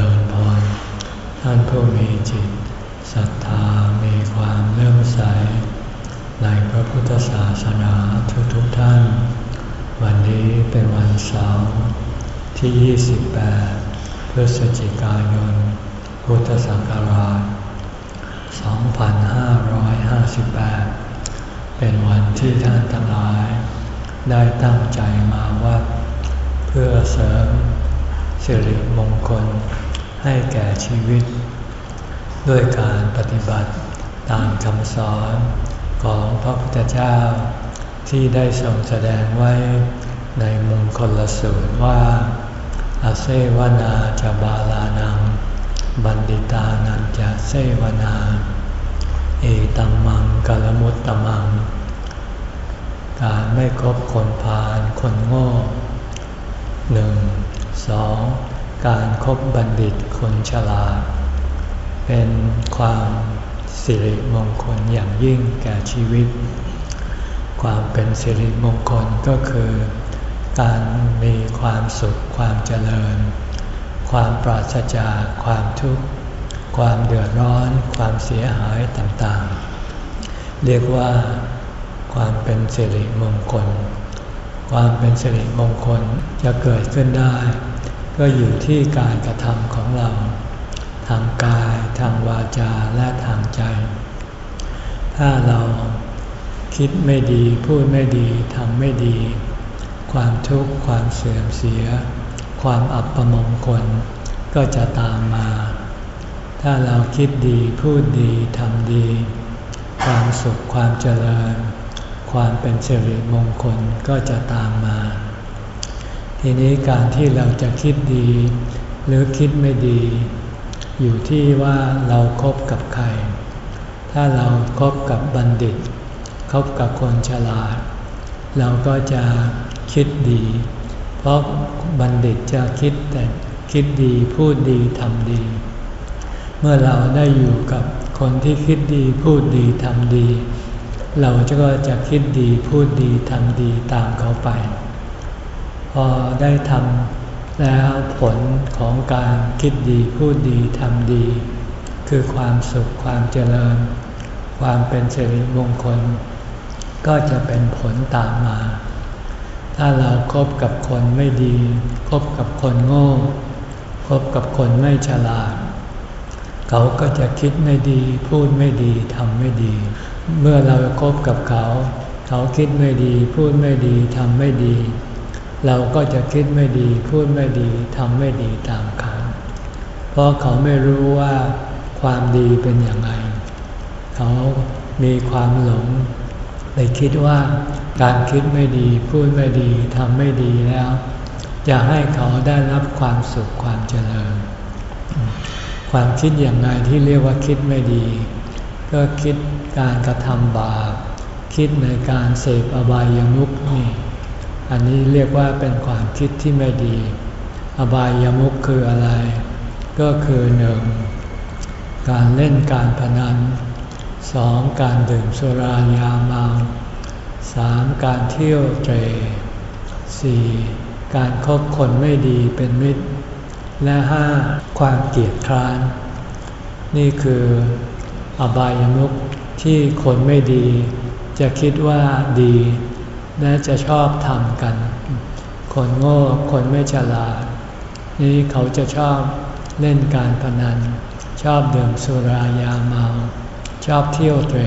ริญพร ท่านผู้มีจิตศรัทธา มีความเลื่อมใส ในพระพุทธศาสนาทุกทุกท่าน วันนี้เป็นวันเสาร์ที่ 28 พฤศจิกายน พุทธศักราช 2558 เป็นวันที่ท่านทั้งหลาย ได้ตั้งใจมาวัด เพื่อเสริม สิริมงคล ให้แก่ชีวิต ด้วยการปฏิบัติตามคำสอนของพระพุทธเจ้า ที่ได้ทรงแสดงไว้ในมงคลสูตรว่าอาเซวนาจะบาลานัง บันดิตานันจะเซวนา เอตัมมังกลมุตตมัง การไม่คบคนพาลคนโง่หนึ่ง สองการครบบัณฑิตคนฉลาด เป็นความสิริมงคลอย่างยิ่งแก่ชีวิต ความเป็นสิริมงคลก็คือ การมีความสุขความเจริญ ความปราศจากความทุกข์ ความเดือดร้อน ความเสียหายต่างๆ เรียกว่าความเป็นสิริมงคล ความเป็นสิริมงคลจะเกิดขึ้นได้ ก็อยู่ที่การกระทำของเรา ทางกาย ทางวาจาและทางใจ ถ้าเราคิดไม่ดีพูดไม่ดีทำไม่ดี ความทุกข์ความเสื่อมเสีย ความอับประมงคล ก็จะตามมา ถ้าเราคิดดีพูดดีทำดี ความสุขความเจริญ ความเป็นสิริมงคลก็จะตามมา ทีนี้การที่เราจะคิดดี หรือคิดไม่ดี อยู่ที่ว่าเราครบกับใคร ถ้าเราครบกับบัณฑิตคบกับคนฉลาด เราก็จะคิดดี เพราะบัณฑิตจะคิดแต่คิดดีพูดดีทำดี เมื่อเราได้อยู่กับคนที่คิดดีพูดดีทำดี เราจะก็จะคิดดีพูดดีทำดีตามเขาไป พอได้ทำแล้วผลของการคิดดีพูดดีทำดี คือความสุขความเจริญ ความเป็นสิริมงคล ก็จะเป็นผลตามมา ถ้าเราครบกับคนไม่ดีคบกับคนโง่คบกับคนไม่ฉลาด เขาก็จะคิดไม่ดี พูดไม่ดีทำไม่ดี เมื่อเราครบกับเขา เขาคิดไม่ดี พูดไม่ดีทำไม่ดี เราก็จะคิดไม่ดี พูดไม่ดีทำไม่ดีตามเขา เพราะเขาไม่รู้ว่าความดีเป็นอย่างไร เขามีความหลงไปคิดว่าการคิดไม่ดี พูดไม่ดีทำไม่ดีแล้ว จะให้เขาได้รับความสุขความเจริญ ความคิดอย่างไรที่เรียกว่าคิดไม่ดี ก็คิด การกระทำบาป คิดในการเสพอบายามุขนี่อันนี้เรียกว่าเป็นความคิดที่ไม่ดี อบายามุขคืออะไร ก็คือหนึ่งการเล่นการพนันสองการดื่มสุรายาเมาสามการเที่ยวเตรสี่การคบคนไม่ดีเป็นมิตร และห้าความเกลียดคร้าน นี่คืออบายามุข ที่คนไม่ดี จะคิดว่าดี และจะชอบทำกัน คนโง่คนไม่ฉลาด นี่เขาจะชอบเล่นการพนัน ชอบดื่มสุรายาเมา ชอบเที่ยวเตร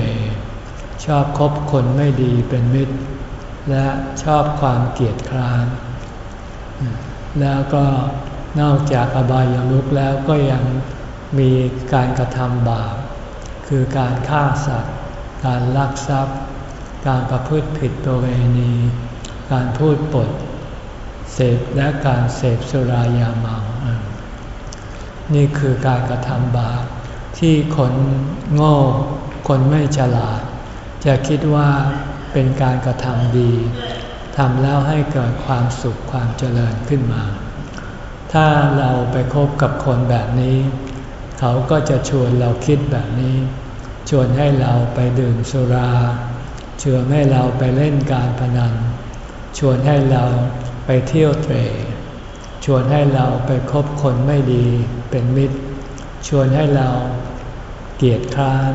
ชอบคบคนไม่ดีเป็นมิตร และชอบความเกลียดคร้าน แล้วก็นอกจากอบายามุขแล้วก็ยังมีการกระทำบาป คือการฆ่าสัตว์ การลักทรัพย์ การประพฤติผิดประเวณี การพูดปด เสพและการเสพสุรายาเมา นี่คือการกระทำบาปที่คนโง่ คนไม่ฉลาด จะคิดว่าเป็นการกระทำดีทำแล้วให้เกิดความสุขความเจริญขึ้นมา ถ้าเราไปคบกับคนแบบนี้ เขาก็จะชวนเราคิดแบบนี้ ชวนให้เราไปดื่มสุราชวนให้เราไปเล่นการพนัน ชวนให้เราไปเที่ยวเตรชวนให้เราไปคบคนไม่ดีเป็นมิตร ชวนให้เราเกียดคร้าน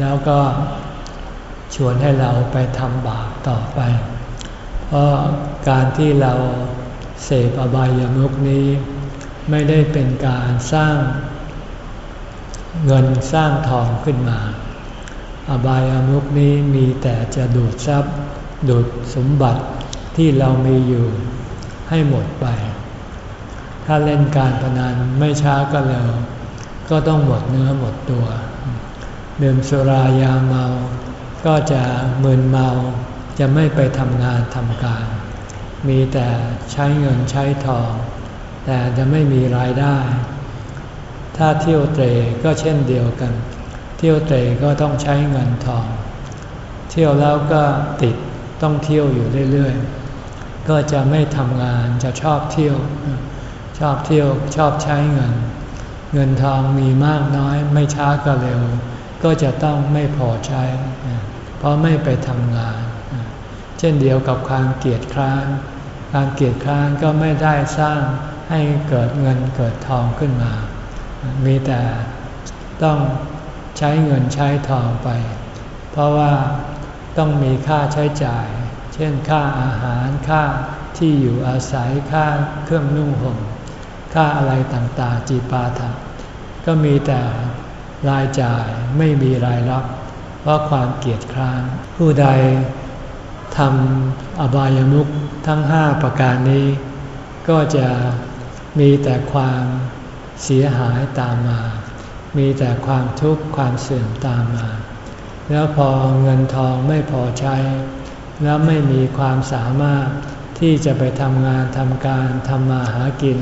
แล้วก็ชวนให้เราไปทำบาปต่อไป เพราะการที่เราเสพอบายามุกนี้ ไม่ได้เป็นการสร้าง เงินสร้างทองขึ้นมา อบายามุกนี้มีแต่จะดูดทรัพย์ดูดสมบัติที่เรามีอยู่ให้หมดไป ถ้าเล่นการพนันไม่ช้าก็เร็ว ก็ต้องหมดเนื้อหมดตัวดื่มสุรายาเมา ก็จะมึนเมาจะไม่ไปทำงานทำการ มีแต่ใช้เงินใช้ทอง แต่จะไม่มีรายได้ ถ้าเที่ยวเตรก็เช่นเดียวกัน เที่ยวเตรก็ต้องใช้เงินทอง เที่ยวแล้วก็ติดต้องเที่ยวอยู่เรื่อยๆ ก็จะไม่ทำงานจะชอบเที่ยว ชอบเที่ยวชอบใช้เงิน เงินทองมีมากน้อยไม่ช้าก็เร็ว ก็จะต้องไม่พอใช้ เพราะไม่ไปทำงาน เช่นเดียวกับความเกียดคร้านการเกียดคร้านก็ไม่ได้สร้างให้เกิดเงินเกิดทองขึ้นมา มีแต่ต้องใช้เงินใช้ทองไป เพราะว่าต้องมีค่าใช้จ่าย เช่นค่าอาหารค่าที่อยู่อาศัยค่าเครื่องนุ่งห่มค่าอะไรต่างๆจีปาถะก็มีแต่รายจ่ายไม่มีรายรับ เพราะความเกียจคร้านผู้ใดทำอบายามุขทั้งห้าประการนี้ ก็จะมีแต่ความ เสียหายตามมา มีแต่ความทุกข์ความเสื่อมตามมา แล้วพอเงินทองไม่พอใช้ แล้วไม่มีความสามารถที่จะไปทำงานทำการทำมาหากิน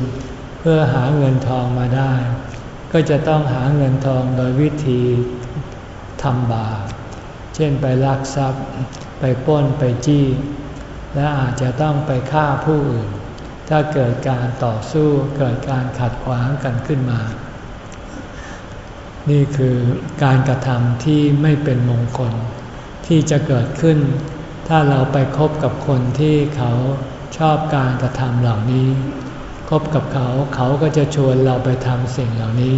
เพื่อหาเงินทองมาได้ ก็จะต้องหาเงินทองโดยวิธีทำบาปเช่นไปลักทรัพย์ ไปป้นไปจี้ และอาจจะต้องไปฆ่าผู้อื่น ถ้าเกิดการต่อสู้เกิดการขัดขวางกันขึ้นมา นี่คือการกระทำที่ไม่เป็นมงคล ที่จะเกิดขึ้น ถ้าเราไปคบกับคนที่เขาชอบการกระทำเหล่านี้ คบกับเขาเขาก็จะชวนเราไปทำสิ่งเหล่านี้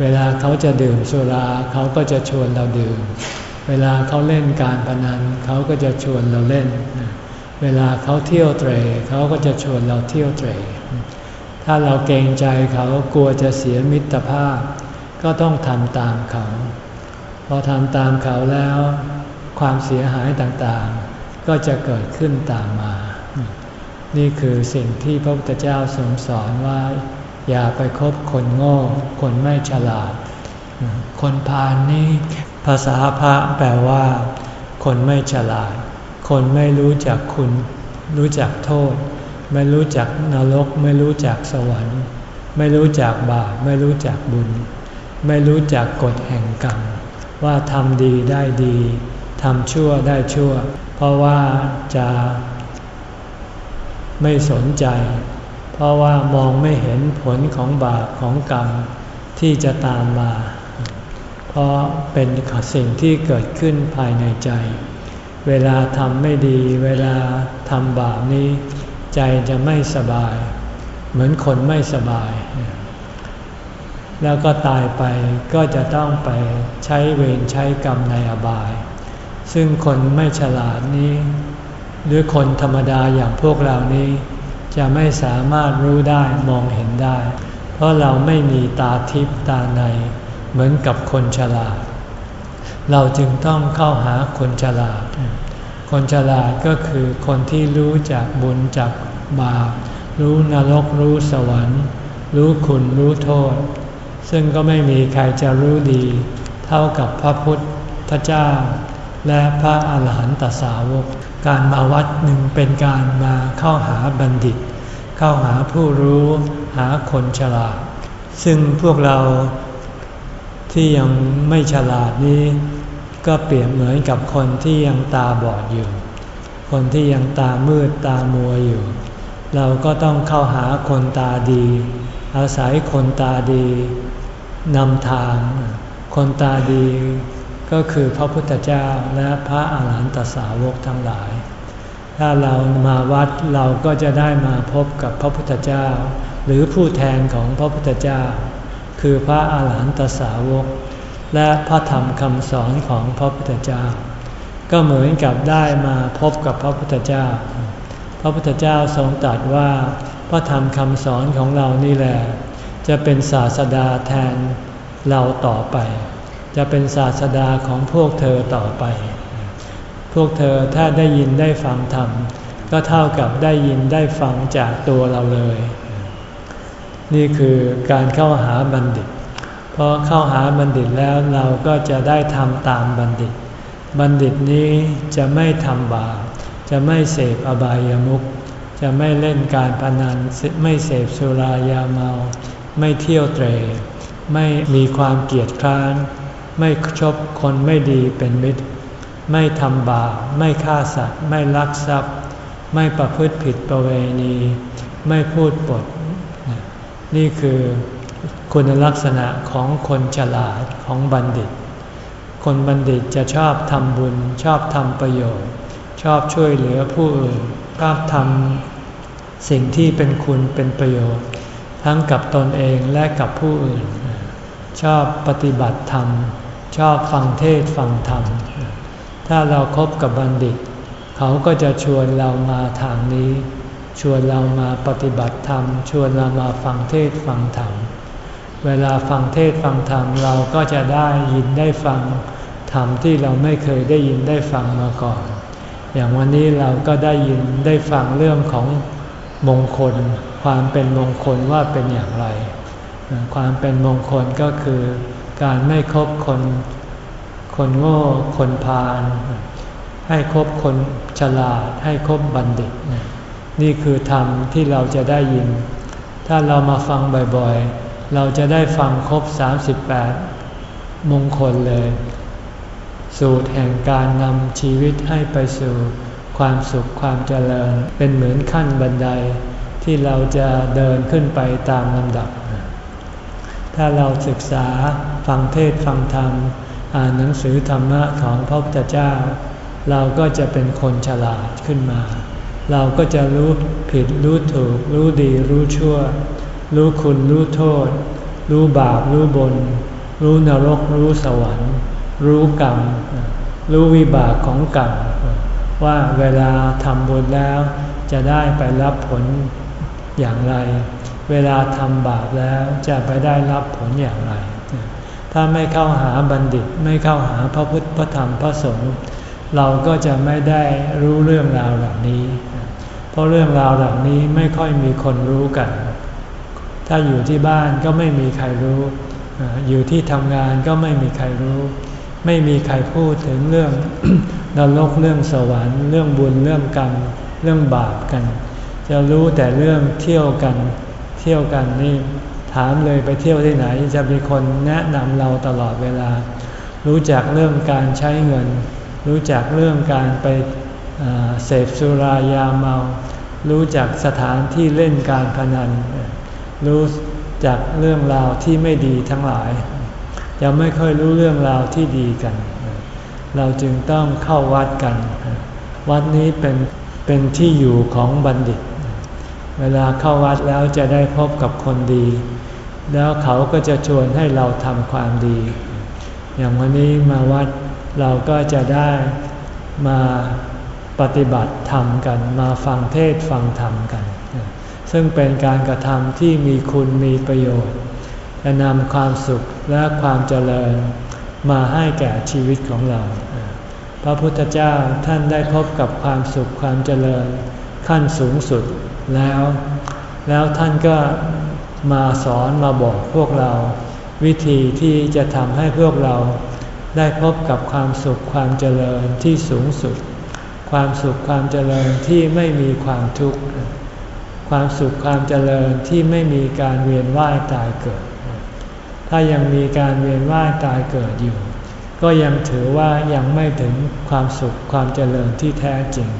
เวลาเขาจะดื่มสุราเขาก็จะชวนเราดื่ม เวลาเขาเล่นการพนันเขาก็จะชวนเราเล่น เวลาเขาเที่ยวเตรเขาก็จะชวนเราเที่ยวเตรถ้าเราเกรงใจเขากลัวจะเสียมิตรภาพ ก็ต้องทำตามเขา พอทำตามเขาแล้ว ความเสียหายต่างๆ ก็จะเกิดขึ้นตามมา นี่คือสิ่งที่พระพุทธเจ้าทรงสอนว่า อย่าไปคบคนโง่ คนไม่ฉลาด คนพาลนี่ภาษาพระแปลว่า คนไม่ฉลาด คนไม่รู้จักคุณ รู้จักโทษ ไม่รู้จักนรก ไม่รู้จักสวรรค์ ไม่รู้จักบาปไม่รู้จักบุญ ไม่รู้จักกฎแห่งกรรม ว่าทำดีได้ดีทำชั่วได้ชั่ว เพราะว่าจะไม่สนใจ เพราะว่ามองไม่เห็นผลของบาปของกรรมที่จะตามมา เพราะเป็นสิ่งที่เกิดขึ้นภายในใจ เวลาทำไม่ดี เวลาทำบาปนี้ ใจจะไม่สบาย เหมือนคนไม่สบาย แล้วก็ตายไปก็จะต้องไปใช้เวรใช้กรรมในอบาย ซึ่งคนไม่ฉลาดนี้ หรือคนธรรมดาอย่างพวกเรานี้ จะไม่สามารถรู้ได้มองเห็นได้ เพราะเราไม่มีตาทิพตาใน เหมือนกับคนฉลาด เราจึงต้องเข้าหาคนฉลาด คนฉลาดก็คือคนที่รู้จากบุญจากบาป รู้นรกรู้สวรรค์ รู้คุณรู้โทษ ซึ่งก็ไม่มีใครจะรู้ดี เท่ากับพระพุทธเจ้า และพระอาหารหันตสาวก การมาวัดหนึ่งเป็นการมาเข้าหาบัณฑิต เข้าหาผู้รู้หาคนฉลาด ซึ่งพวกเราที่ยังไม่ฉลาดนี้ ก็เปรียบเหมือนกับคนที่ยังตาบอดอยู่ คนที่ยังตามืดตามัวอยู่ เราก็ต้องเข้าหาคนตาดี อาศัยคนตาดีนำทาง คนตาดีก็คือพระพุทธเจ้าและพระอาหารหันตสาวกทั้งหลาย ถ้าเรามาวัดเราก็จะได้มาพบกับพระพุทธเจ้า หรือผู้แทนของพระพุทธเจ้า คือพระอาหารหันตสาวก และพระธรรมคำสอนของพระพุทธเจ้า ก็เหมือนกับได้มาพบกับพระพุทธเจ้า พระพุทธเจ้าทรงตรัสว่าพระธรรมคำสอนของเรานี่แหละจะเป็นศาสดาแทนเราต่อไป จะเป็นศาสดาของพวกเธอต่อไป พวกเธอถ้าได้ยินได้ฟังธรรมก็เท่ากับได้ยินได้ฟังจากตัวเราเลย นี่คือการเข้าหาบัณฑิต พอเข้าหาบัณฑิตแล้วเราก็จะได้ทำตามบัณฑิต บัณฑิตนี้จะไม่ทำบาป จะไม่เสพอบายามุข จะไม่เล่นการพนัน ไม่เสพสุรายาเมา ไม่เที่ยวเตร ไม่มีความเกียดคร้าน ไม่ชอบคนไม่ดีเป็นมิตร ไม่ทำบาป ไม่ฆ่าสัตว์ ไม่ลักทรัพย์ ไม่ประพฤติผิดประเวณี ไม่พูดปด นี่คือ คุณลักษณะของคนฉลาดของบัณฑิต คนบัณฑิตจะชอบทำบุญ ชอบทำประโยชน์ ชอบช่วยเหลือผู้อื่นชอบทำสิ่งที่เป็นคุณเป็นประโยชน์ ทั้งกับตนเองและกับผู้อื่น ชอบปฏิบัติธรรม ชอบฟังเทศฟังธรรม ถ้าเราครบกับบัณฑิต เขาก็จะชวนเรามาทางนี้ ชวนเรามาปฏิบัติธรรม ชวนเรามาฟังเทศฟังธรรม เวลาฟังเทศฟังธรรมเราก็จะได้ยินได้ฟังธรรมที่เราไม่เคยได้ยินได้ฟังมาก่อน อย่างวันนี้เราก็ได้ยินได้ฟังเรื่องของมงคล ความเป็นมงคลว่าเป็นอย่างไร ความเป็นมงคลก็คือการไม่คบคนคนโง่คนพาลให้คบคนฉลาด ให้คบบัณฑิต นี่คือธรรมที่เราจะได้ยิน ถ้าเรามาฟังบ่อยๆ เราจะได้ฟังครบ 38 มงคลเลย สูตรแห่งการนำชีวิตให้ไปสู่ความสุขความเจริญ เป็นเหมือนขั้นบันไดที่เราจะเดินขึ้นไปตามลำดับ ถ้าเราศึกษาฟังเทศฟังธรรม อ่านหนังสือธรรมะของพระพุทธเจ้า เราก็จะเป็นคนฉลาดขึ้นมา เราก็จะรู้ผิดรู้ถูกรู้ดีรู้ชั่ว รู้คุณรู้โทษ รู้บาปรู้บนรู้นรกรู้สวรรค์ รู้กรรม รู้วิบากของกรรม ว่าเวลาทำบุญแล้วจะได้ไปรับผลอย่างไร เวลาทำบาปแล้วจะไปได้รับผลอย่างไร ถ้าไม่เข้าหาบัณฑิตไม่เข้าหาพระพุทธพระธรรมพระสงฆ์เราก็จะไม่ได้รู้เรื่องราวเหล่านี้ เพราะเรื่องราวเหล่านี้ไม่ค่อยมีคนรู้กัน ถ้าอยู่ที่บ้านก็ไม่มีใครรู้ อยู่ที่ทำงานก็ไม่มีใครรู้ ไม่มีใครพูดถึงเรื่องนรกเรื่องสวรรค์ เรื่องบุญเรื่องกรรม เรื่องบาปกัน จะรู้แต่เรื่องเที่ยวกัน เที่ยวกันนี่ถามเลยไปเที่ยวที่ไหน จะมีคนแนะนำเราตลอดเวลา รู้จักเรื่องการใช้เงิน รู้จักเรื่องการไปเสพสุรายาเมา รู้จักสถานที่เล่นการพนัน รู้จักเรื่องราวที่ไม่ดีทั้งหลาย ยังไม่ค่อยรู้เรื่องราวที่ดีกัน เราจึงต้องเข้าวัดกัน วัดนี้เป็นเป็นที่อยู่ของบัณฑิต เวลาเข้าวัดแล้วจะได้พบกับคนดี แล้วเขาก็จะชวนให้เราทำความดี อย่างวันนี้มาวัดเราก็จะได้มาปฏิบัติธรรมกัน มาฟังเทศฟังธรรมกัน ซึ่งเป็นการกระทำที่มีคุณมีประโยชน์ จะนำความสุขและความเจริญมาให้แก่ชีวิตของเรา พระพุทธเจ้าท่านได้พบกับความสุขความเจริญ ขั้นสูงสุดแล้ว แล้วท่านก็มาสอนมาบอกพวกเรา วิธีที่จะทำให้พวกเราได้พบกับความสุขความเจริญที่สูงสุด ความสุขความเจริญที่ไม่มีความทุกข์ ความสุขความเจริญที่ไม่มีการเวียนว่ายตายเกิด ถ้ายังมีการเวียนว่ายตายเกิดอยู่ ก็ยังถือว่ายังไม่ถึงความสุขความเจริญที่แท้จริง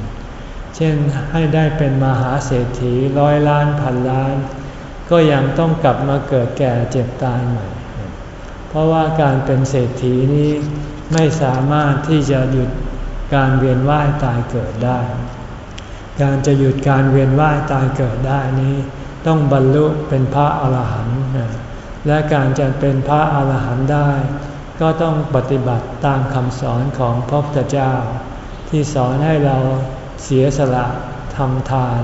เช่นให้ได้เป็นมหาเศรษฐีร้อยล้านพันล้าน ก็ยังต้องกลับมาเกิดแก่เจ็บตายใหม่ เพราะว่าการเป็นเศรษฐีนี้ไม่สามารถที่จะหยุดการเวียนว่ายตายเกิดได้ การจะหยุดการเวียนว่ายตายเกิดได้นี้ ต้องบรรลุเป็นพระอาหารหันต์และการจะเป็นพระอาหารหันต์ได้ ก็ต้องปฏิบัติตามคำสอนของพระพุทธเจ้า ที่สอนให้เราเสียสละทำทาน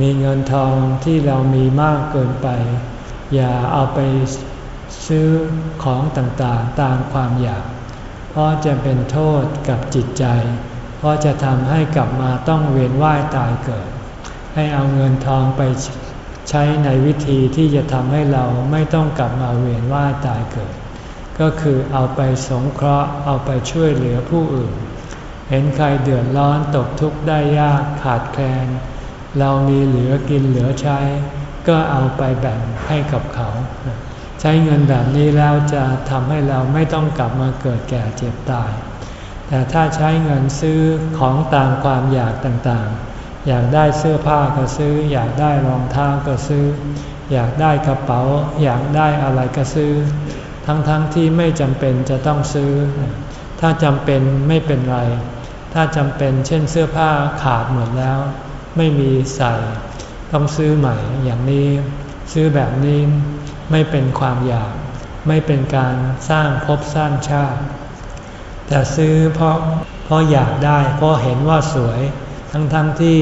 มีเงินทองที่เรามีมากเกินไป อย่าเอาไปซื้อของต่างๆตามความอยาก เพราะจะเป็นโทษกับจิตใจ เพราะจะทำให้กลับมาต้องเวียนว่ายตายเกิด ให้เอาเงินทองไปใช้ในวิธีที่จะทำให้เราไม่ต้องกลับมาเวียนว่ายตายเกิด ก็คือเอาไปสงเคราะห์เอาไปช่วยเหลือผู้อื่น เห็นใครเดือดร้อนตกทุกข์ได้ยากขาดแคลน เรามีเหลือกินเหลือใช้ ก็เอาไปแบ่งให้กับเขา ใช้เงินแบบนี้แล้วจะทำให้เราไม่ต้องกลับมาเกิดแก่เจ็บตาย แต่ถ้าใช้เงินซื้อของตามความอยากต่างๆ อยากได้เสื้อผ้าก็ซื้อ อยากได้รองเท้าก็ซื้อ อยากได้กระเป๋า อยากได้อะไรก็ซื้อ ทั้งๆทที่ไม่จำเป็นจะต้องซื้อ ถ้าจำเป็นไม่เป็นไร ถ้าจำเป็นเช่นเสื้อผ้าขาดหมดแล้ว ไม่มีใส่ ต้องซื้อใหม่อย่างนี้ ซื้อแบบนี้ไม่เป็นความอยาก ไม่เป็นการสร้างภพสร้างชาติ แต่ซื้อเพราะเพราะอยากได้เพราะเห็นว่าสวย ทั้งๆทที่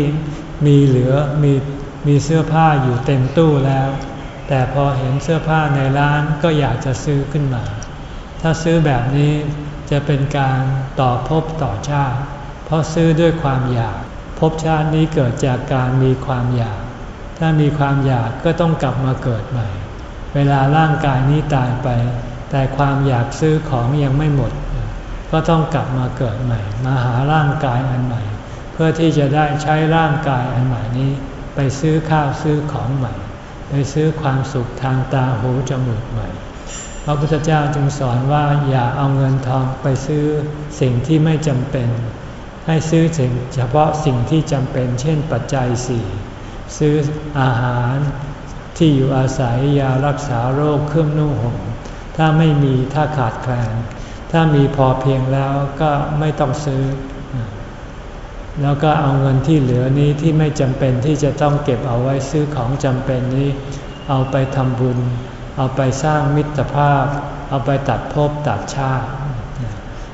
มีเหลือมีมีเสื้อผ้าอยู่เต็มตู้แล้ว แต่พอเห็นเสื้อผ้าในร้านก็อยากจะซื้อขึ้นมา ถ้าซื้อแบบนี้จะเป็นการต่อภพต่อชาติ เพราะซื้อด้วยความอยากภพชาตินี้เกิดจากการมีความอยาก ถ้ามีความอยากก็ต้องกลับมาเกิดใหม่ เวลาร่างกายนี้ตายไป แต่ความอยากซื้อของยังไม่หมด ก็ต้องกลับมาเกิดใหม่ มาหาร่างกายอันใหม่ เพื่อที่จะได้ใช้ร่างกายอันใหม่นี้ ไปซื้อข้าวซื้อของใหม่ ไปซื้อความสุขทางตาหูจมูกใหม่ พระพุทธเจ้าจึงสอนว่าอย่าเอาเงินทองไปซื้อสิ่งที่ไม่จำเป็น ให้ซื้อสิ่งเฉพาะสิ่งที่จำเป็น เช่นปัจจัยสี่ซื้ออาหารที่อยู่อาศัยยารักษาโรคเครื่องนุ่งห่มถ้าไม่มีถ้าขาดแคลน ถ้ามีพอเพียงแล้วก็ไม่ต้องซื้อ แล้วก็เอาเงินที่เหลือนี้ที่ไม่จำเป็นที่จะต้องเก็บเอาไว้ซื้อของจำเป็นนี้ เอาไปทำบุญ เอาไปสร้างมิตรภาพ เอาไปตัดภพตัดชาติ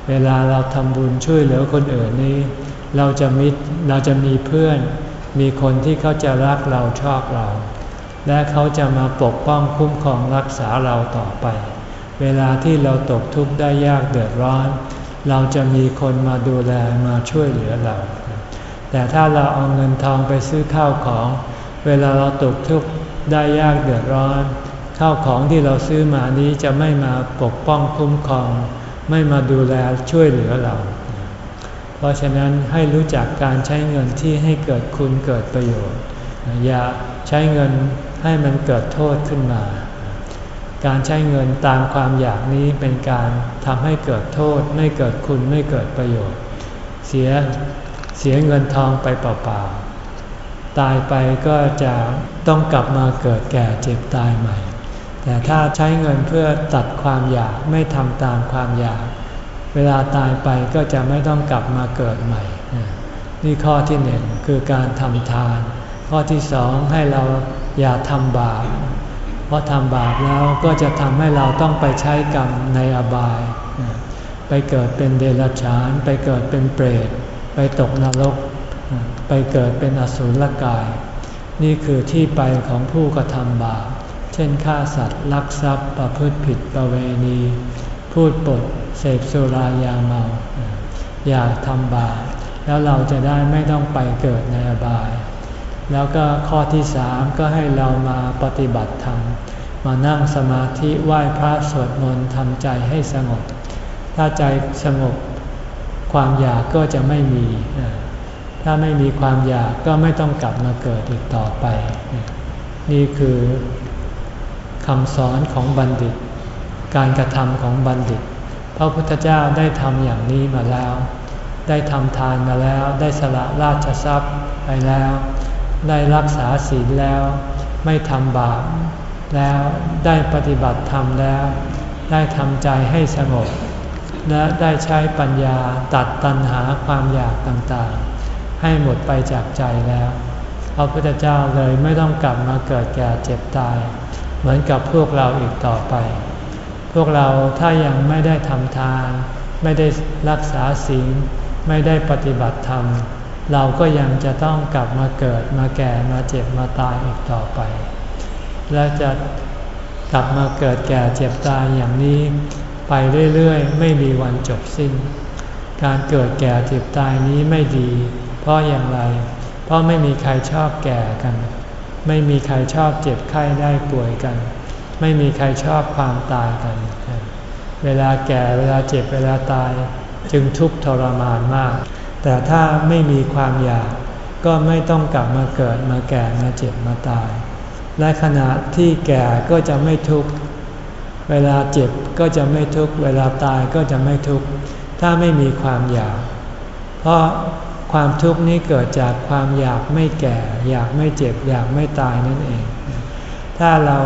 เวลาเราทำบุญช่วยเหลือคนอื่นนี้ เราจะมิตรเราจะมีเพื่อน มีคนที่เขาจะรักเราชอบเรา และเขาจะมาปกป้องคุ้มครองรักษาเราต่อไป เวลาที่เราตกทุกข์ได้ยากเดือดร้อน เราจะมีคนมาดูแลมาช่วยเหลือเรา แต่ถ้าเราเอาเงินทองไปซื้อข้าวของ เวลาเราตกทุกข์ได้ยากเดือดร้อน ข้าวของที่เราซื้อมานี้จะไม่มาปกป้องคุ้มครอง ไม่มาดูแลช่วยเหลือเรา เพราะฉะนั้นให้รู้จักการใช้เงินที่ให้เกิดคุณเกิดประโยชน์ อย่าใช้เงินให้มันเกิดโทษขึ้นมา การใช้เงินตามความอยากนี้เป็นการทำให้เกิดโทษ ไม่เกิดคุณไม่เกิดประโยชน์ เสียเสียเงินทองไปเปล่าๆตายไปก็จะต้องกลับมาเกิดแก่เจ็บตายใหม่ แต่ถ้าใช้เงินเพื่อตัดความอยากไม่ทำตามความอยาก เวลาตายไปก็จะไม่ต้องกลับมาเกิดใหม่ นี่ข้อที่หนึ่งคือการทำทาน ข้อที่สองให้เราอย่าทำบาป เพราะทำบาปแล้วก็จะทำให้เราต้องไปใช้กรรมในอบาย ไปเกิดเป็นเดรัจฉาน ไปเกิดเป็นเปรต ไปตกนรก ไปเกิดเป็นอสุรกาย นี่คือที่ไปของผู้กระทำบาป เช่นฆ่าสัตว์ ลักทรัพย์ ประพฤติผิดประเวณี พูดปด เสพสุรายาเมา อย่าทำบาป แล้วเราจะได้ไม่ต้องไปเกิดในอบาย แล้วก็ข้อที่สามก็ให้เรามาปฏิบัติธรรม มานั่งสมาธิไหว้พระสวดมนต์ทำใจให้สงบ ถ้าใจสงบความอยากก็จะไม่มี ถ้าไม่มีความอยากก็ไม่ต้องกลับมาเกิดอีกต่อไป นี่คือคำสอนของบัณฑิต การกระทำของบัณฑิต พระพุทธเจ้าได้ทำอย่างนี้มาแล้ว ได้ทำทานมาแล้ว ได้สละราชทรัพย์ไปแล้ว ได้รักษาศีลแล้ว ไม่ทำบาปแล้วได้ปฏิบัติธรรมแล้ว ได้ทำใจให้สงบ และได้ใช้ปัญญาตัดตัณหาความอยากต่างๆ ให้หมดไปจากใจแล้วพระพุทธเจ้าเลยไม่ต้องกลับมาเกิดแก่เจ็บตาย เหมือนกับพวกเราอีกต่อไป พวกเราถ้ายังไม่ได้ทำทาน ไม่ได้รักษาศีลไม่ได้ปฏิบัติธรรม เราก็ยังจะต้องกลับมาเกิดมาแก่มาเจ็บมาตายอีกต่อไป และจะกลับมาเกิดแก่เจ็บตายอย่างนี้ ไปเรื่อยๆ ไม่มีวันจบสิ้น การเกิดแก่เจ็บตายนี้ไม่ดี เพราะอย่างไร เพราะไม่มีใครชอบแก่กัน ไม่มีใครชอบเจ็บไข้ได้ป่วยกัน ไม่มีใครชอบความตายกัน เวลาแก่เวลาเจ็บเวลาตายจึงทุกข์ทรมานมาก แต่ถ้าไม่มีความอยากก็ไม่ต้องกลับมาเกิดมาแก่มาเจ็บมาตาย และขณะที่แก่ก็จะไม่ทุกข์ เวลาเจ็บก็จะไม่ทุกข์ เวลาตายก็จะไม่ทุกข์ ถ้าไม่มีความอยาก เพราะความทุกข์นี้เกิดจากความอยากไม่แก่ อยากไม่เจ็บ อยากไม่ตายนั่นเอง ถ้าเรา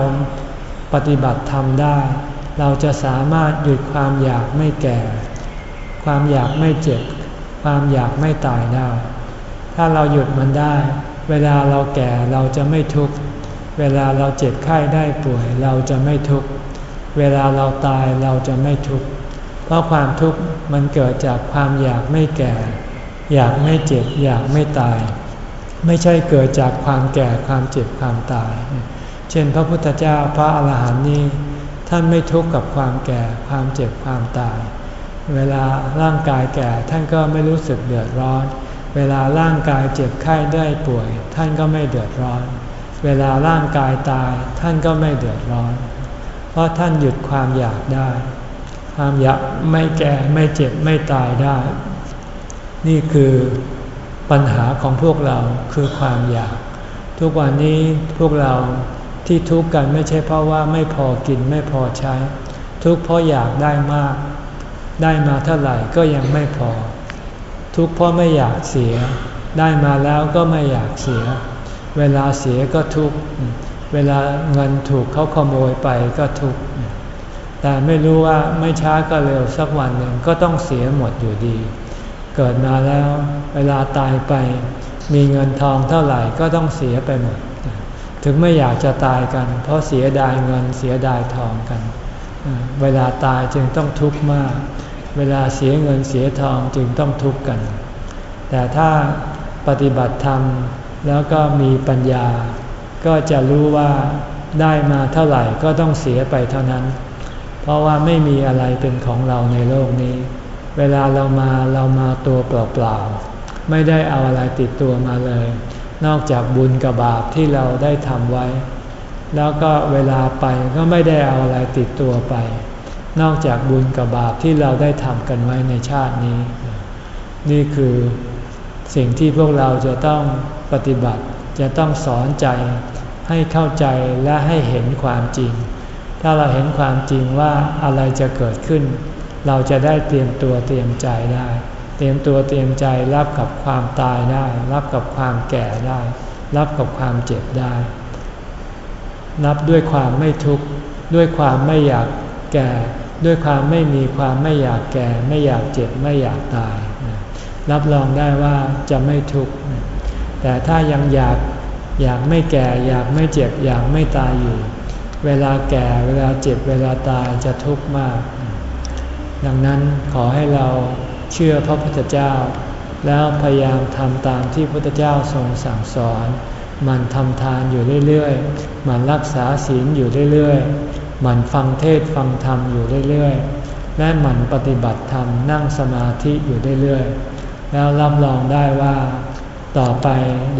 ปฏิบัติทำได้ เราจะสามารถหยุดความอยากไม่แก่ ความอยากไม่เจ็บ ความอยากไม่ตายได้ ถ้าเราหยุดมันได้ เวลาเราแก่เราจะไม่ทุกข์ เวลาเราเจ็บไข้ได้ป่วยเราจะไม่ทุกข์ เวลาเราตายเราจะไม่ทุกข์ เพราะความทุกข์มันเกิดจากความอยากไม่แก่ อยากไม่เจ็บ อยากไม่ตาย ไม่ใช่เกิดจากความแก่ความเจ็บความตาย เช่นพระพุทธเจ้าพระอาหารหันต์นี้ท่านไม่ทุกข์กับความแก่ความเจ็บความตาย เวลาร่างกายแก่ท่านก็ไม่รู้สึกเดือดร้อน เวลาร่างกายเจ็บไข้ได้ป่วย ท่านก็ไม่เดือดร้อน เวลาร่างกายตายท่านก็ไม่เดือดร้อน เพราะท่านหยุดความอยากได้ ความอยากไม่แก่ไม่เจ็บไม่ตายได้ นี่คือปัญหาของพวกเราคือความอยาก ทุกวันนี้พวกเราที่ทุกข์กันไม่ใช่เพราะว่าไม่พอกินไม่พอใช้ ทุกข์เพราะอยากได้มาก ได้มาเท่าไหร่ก็ยังไม่พอ ทุกเพราะไม่อยากเสีย ได้มาแล้วก็ไม่อยากเสีย เวลาเสียก็ทุกเวลาเงินถูกเขาขโมยไปก็ทุกแต่ไม่รู้ว่าไม่ช้าก็เร็วสักวันหนึ่งก็ต้องเสียหมดอยู่ดี เกิดมาแล้ว เวลาตายไป มีเงินทองเท่าไหร่ก็ต้องเสียไปหมด ถึงไม่อยากจะตายกัน เพราะเสียดายเงินเสียดายทองกัน เวลาตายจึงต้องทุกข์มาก เวลาเสียเงินเสียทองจึงต้องทุกข์กัน แต่ถ้าปฏิบัติธรรมแล้วก็มีปัญญา ก็จะรู้ว่าได้มาเท่าไหร่ก็ต้องเสียไปเท่านั้น เพราะว่าไม่มีอะไรเป็นของเราในโลกนี้ เวลาเรามาเรามาตัวเปล่าๆ ไม่ได้เอาอะไรติดตัวมาเลย นอกจากบุญกับบาปที่เราได้ทำไว้ แล้วก็เวลาไปก็ไม่ได้เอาอะไรติดตัวไป นอกจากบุญกับบาปที่เราได้ทำกันไว้ในชาตินี้ นี่คือสิ่งที่พวกเราจะต้องปฏิบัติ จะต้องสอนใจให้เข้าใจและให้เห็นความจริง ถ้าเราเห็นความจริงว่าอะไรจะเกิดขึ้น เราจะได้เตรียมตัวเตรียมใจได้ เตรียมตัวเตรียมใจรับกับความตายได้ รับกับความแก่ได้ รับกับความเจ็บได้รับด้วยความไม่ทุกข์ด้วยความไม่อยาก แก่ด้วยความไม่มีความไม่อยากแก่ ไม่อยากเจ็บไม่อยากตาย รับรองได้ว่าจะไม่ทุกข์แต่ถ้ายังอยากอยากไม่แก่ อยากไม่เจ็บ อยากไม่ตายอยู่ เวลาแก่เวลาเจ็บเวลาตายจะทุกข์มาก ดังนั้นขอให้เราเชื่อพระพุทธเจ้า แล้วพยายามทำตามที่พระพุทธเจ้าทรงสั่งสอน มันทำทานอยู่เรื่อยๆ มันรักษาศีลอยู่เรื่อยๆ หมั่นฟังเทศฟังธรรมอยู่เรื่อยๆ และหมั่นปฏิบัติธรรมนั่งสมาธิอยู่เรื่อยๆ แล้วรับรองได้ว่า ต่อไป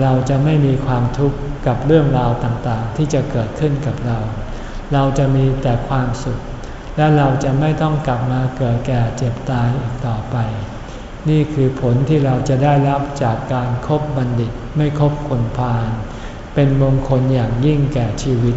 เราจะไม่มีความทุกข์กับเรื่องราวต่างๆ ที่จะเกิดขึ้นกับเรา เราจะมีแต่ความสุข และเราจะไม่ต้องกลับมาเกิดแก่เจ็บตายอีกต่อไป นี่คือผลที่เราจะได้รับจากการครบบัณฑิตไม่คบคนพาลเป็นมงคลอย่างยิ่งแก่ชีวิต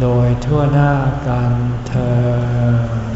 โดยทั่วหน้ากันเธอ